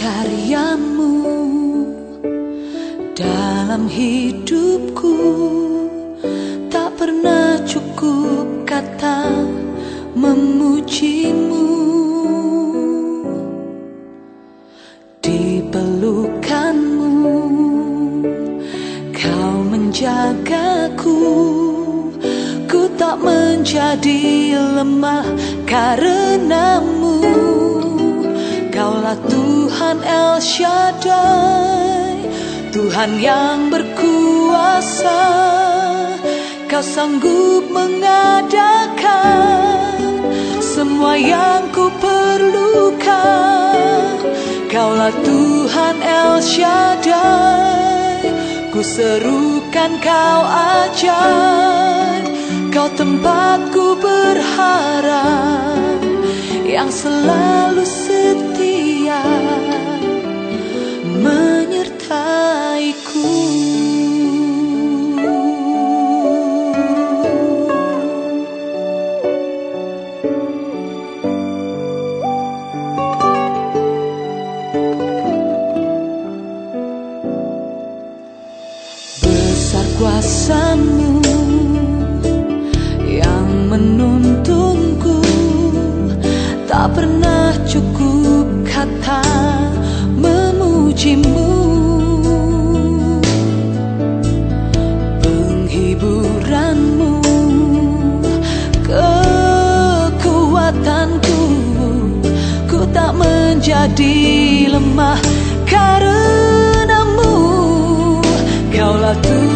kemuliaanmu dalam hidupku. Tak pernah cukup kata memujimu. Di pelukanmu kau menjagaku. Ku tak menjadi lemah karenamu. Kaulah Tuhan El Shaddai Tuhan yang berkuasa Kau sanggup mengadakan Semua yang ku perlukan. Kaulah Tuhan El Shaddai Ku serukan kau ajar. Kau tempatku berharap Yang selalu setia kuasamu yang menuntunku Tak pernah cukup kata memujimu. Penghiburanmu Kekuatanku Ku tak menjadi lemah karenamu. Kaulah Tuhan